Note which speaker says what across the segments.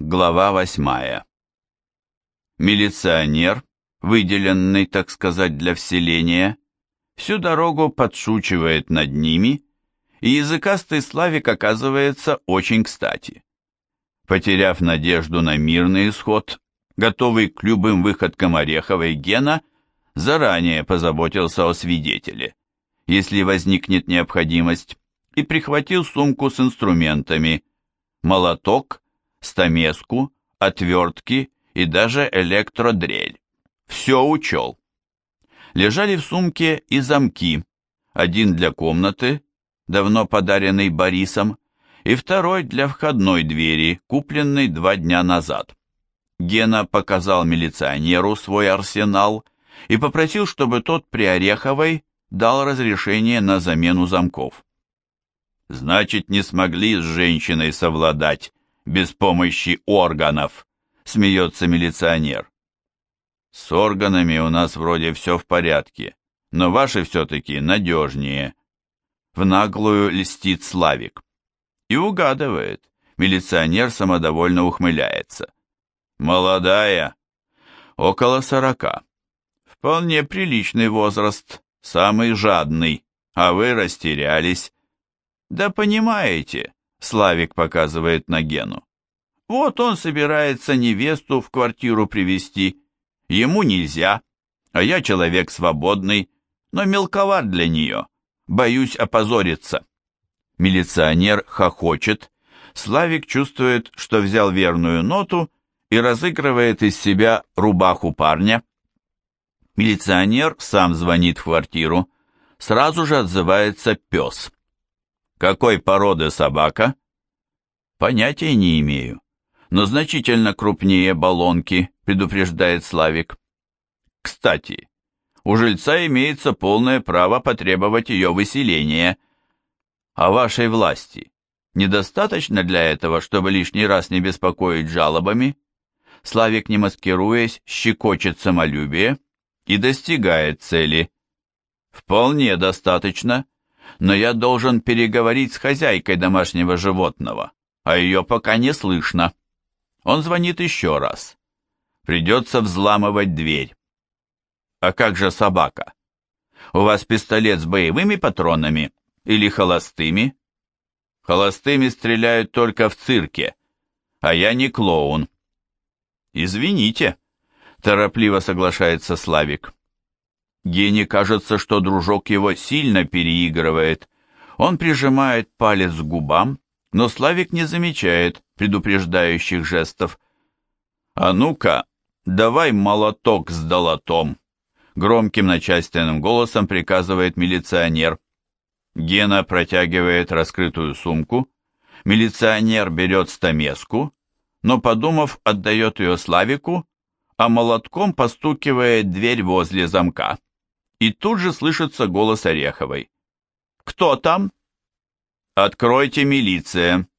Speaker 1: Глава восьмая. Милиционер, выделенный, так сказать, для вселения, всю дорогу подшучивает над ними, и языкастый Славик оказывается очень кстати. Потеряв надежду на мирный исход, готовый к любым выходкам Ореховой Гена, заранее позаботился о свидетеле, если возникнет необходимость, и прихватил сумку с инструментами, молоток, стамеску, отвертки и даже электродрель. Все учел. Лежали в сумке и замки, один для комнаты, давно подаренный Борисом, и второй для входной двери, купленный два дня назад. Гена показал милиционеру свой арсенал и попросил, чтобы тот при Ореховой дал разрешение на замену замков. «Значит, не смогли с женщиной совладать без помощи органов», — смеется милиционер. «С органами у нас вроде все в порядке, но ваши все-таки надежнее». В наглую льстит Славик. И угадывает. Милиционер самодовольно ухмыляется. «Молодая, около сорока. Вполне приличный возраст, самый жадный, а вы растерялись». «Да понимаете», — Славик показывает на Гену. «Вот он собирается невесту в квартиру привести. Ему нельзя, а я человек свободный, но мелковат для нее. Боюсь опозориться». Милиционер хохочет. Славик чувствует, что взял верную ноту и разыгрывает из себя рубаху парня. Милиционер сам звонит в квартиру. Сразу же отзывается пес. Какой породы собака? Понятия не имею, но значительно крупнее баллонки, предупреждает Славик. Кстати, у жильца имеется полное право потребовать ее выселения. А вашей власти недостаточно для этого, чтобы лишний раз не беспокоить жалобами? Славик, не маскируясь, щекочет самолюбие и достигает цели. Вполне достаточно, но я должен переговорить с хозяйкой домашнего животного, а ее пока не слышно. Он звонит еще раз. Придется взламывать дверь. А как же собака? У вас пистолет с боевыми патронами или холостыми? Холостыми стреляют только в цирке, а я не клоун. Извините, торопливо соглашается Славик. Гене кажется, что дружок его сильно переигрывает. Он прижимает палец к губам, но Славик не замечает предупреждающих жестов. «А ну-ка, давай молоток с долотом!» Громким начальственным голосом приказывает милиционер. Гена протягивает раскрытую сумку. Милиционер берет стамеску, но, подумав, отдает ее Славику, а молотком постукивает дверь возле замка. И тут же слышится голос Ореховой. «Кто там?» «Откройте, милиция!»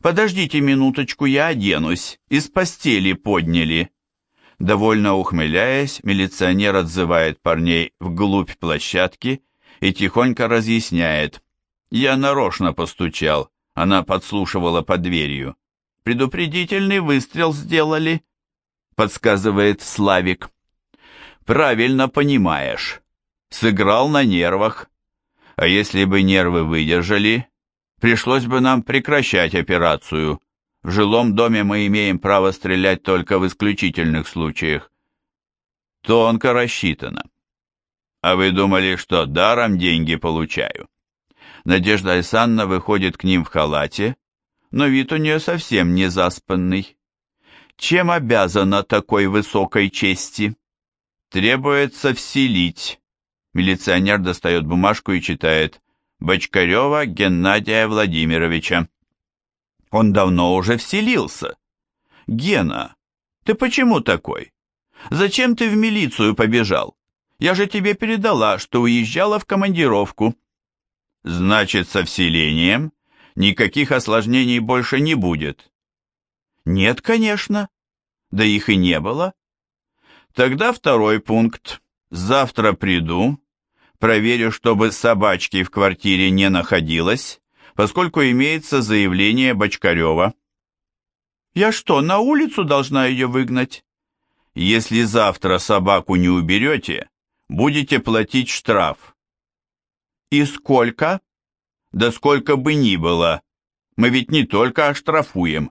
Speaker 1: «Подождите минуточку, я оденусь. Из постели подняли». Довольно ухмыляясь, милиционер отзывает парней вглубь площадки и тихонько разъясняет. «Я нарочно постучал. Она подслушивала под дверью. Предупредительный выстрел сделали», — подсказывает Славик. «Правильно понимаешь сыграл на нервах. А если бы нервы выдержали, пришлось бы нам прекращать операцию. В жилом доме мы имеем право стрелять только в исключительных случаях. Тонко рассчитано. А вы думали, что даром деньги получаю? Надежда Александровна выходит к ним в халате, но вид у нее совсем не заспанный. Чем обязана такой высокой чести? Требуется вселить Милиционер достает бумажку и читает «Бочкарева Геннадия Владимировича». Он давно уже вселился. «Гена, ты почему такой? Зачем ты в милицию побежал? Я же тебе передала, что уезжала в командировку». «Значит, со вселением никаких осложнений больше не будет». «Нет, конечно. Да их и не было». «Тогда второй пункт. Завтра приду, проверю, чтобы собачки в квартире не находилось, поскольку имеется заявление Бочкарева. Я что, на улицу должна ее выгнать? Если завтра собаку не уберете, будете платить штраф. И сколько? Да сколько бы ни было. Мы ведь не только оштрафуем,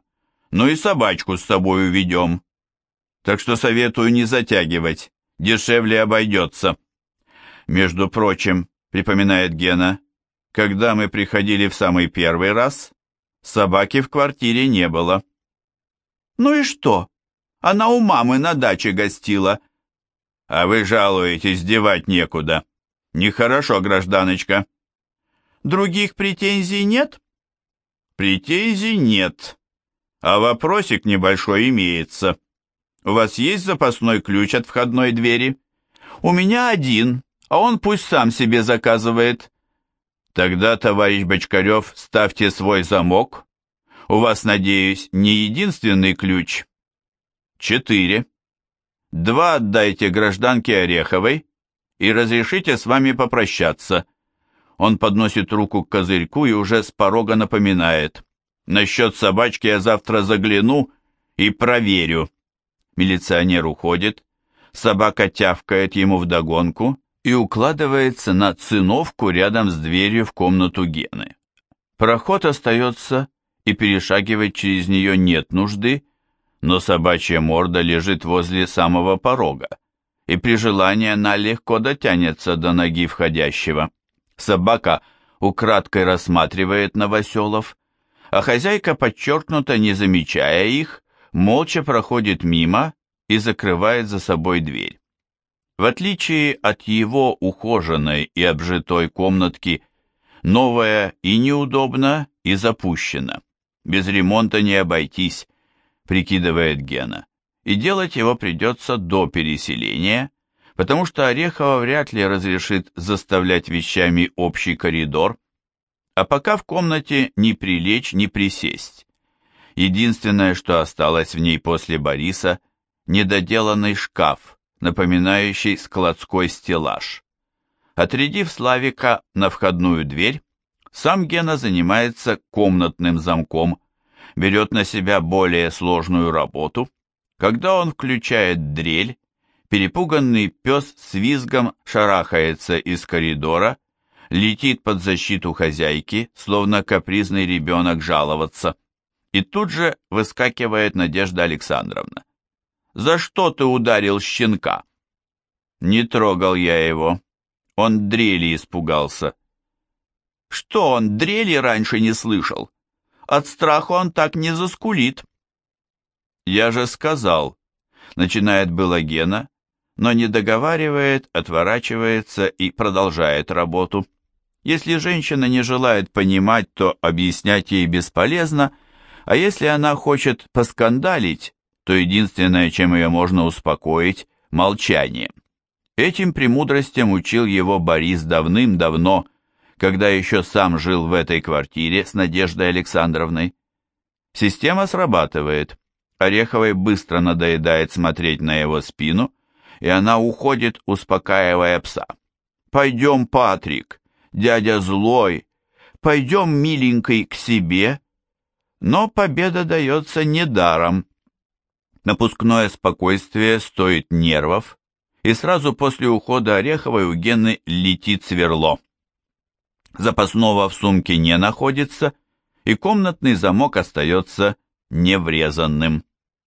Speaker 1: но и собачку с собой уведем. Так что советую не затягивать, дешевле обойдется. Между прочим, припоминает Гена, когда мы приходили в самый первый раз, собаки в квартире не было. Ну и что? Она у мамы на даче гостила. А вы жалуетесь, девать некуда. Нехорошо, гражданочка. Других претензий нет? Претензий нет. А вопросик небольшой имеется. У вас есть запасной ключ от входной двери? У меня один, а он пусть сам себе заказывает. Тогда, товарищ Бочкарев, ставьте свой замок. У вас, надеюсь, не единственный ключ. Четыре. Два отдайте гражданке Ореховой и разрешите с вами попрощаться. Он подносит руку к козырьку и уже с порога напоминает. Насчет собачки я завтра загляну и проверю. Милиционер уходит, собака тявкает ему вдогонку и укладывается на циновку рядом с дверью в комнату Гены. Проход остается, и перешагивать через нее нет нужды, но собачья морда лежит возле самого порога, и при желании она легко дотянется до ноги входящего. Собака украдкой рассматривает новоселов, а хозяйка, подчеркнуто не замечая их, молча проходит мимо и закрывает за собой дверь. В отличие от его ухоженной и обжитой комнатки, новая и неудобна, и запущена. Без ремонта не обойтись, прикидывает Гена. И делать его придется до переселения, потому что Орехова вряд ли разрешит заставлять вещами общий коридор, а пока в комнате ни прилечь, ни присесть. Единственное, что осталось в ней после Бориса, недоделанный шкаф, напоминающий складской стеллаж. Отрядив Славика на входную дверь, сам Гена занимается комнатным замком, берет на себя более сложную работу. Когда он включает дрель, перепуганный пес с визгом шарахается из коридора, летит под защиту хозяйки, словно капризный ребенок жаловаться. И тут же выскакивает Надежда Александровна. За что ты ударил щенка?» «Не трогал я его. Он дрели испугался». «Что он, дрели раньше не слышал? От страха он так не заскулит». «Я же сказал», — начинает было но не договаривает, отворачивается и продолжает работу. Если женщина не желает понимать, то объяснять ей бесполезно, а если она хочет поскандалить, то единственное, чем ее можно успокоить, молчание. Этим премудростям учил его Борис давным-давно, когда еще сам жил в этой квартире с Надеждой Александровной. Система срабатывает. Ореховой быстро надоедает смотреть на его спину, и она уходит, успокаивая пса. «Пойдем, Патрик, дядя злой, пойдем, миленький, к себе». Но победа дается недаром. Напускное спокойствие стоит нервов, и сразу после ухода Ореховой у Гены летит сверло. Запасного в сумке не находится, и комнатный замок остается неврезанным.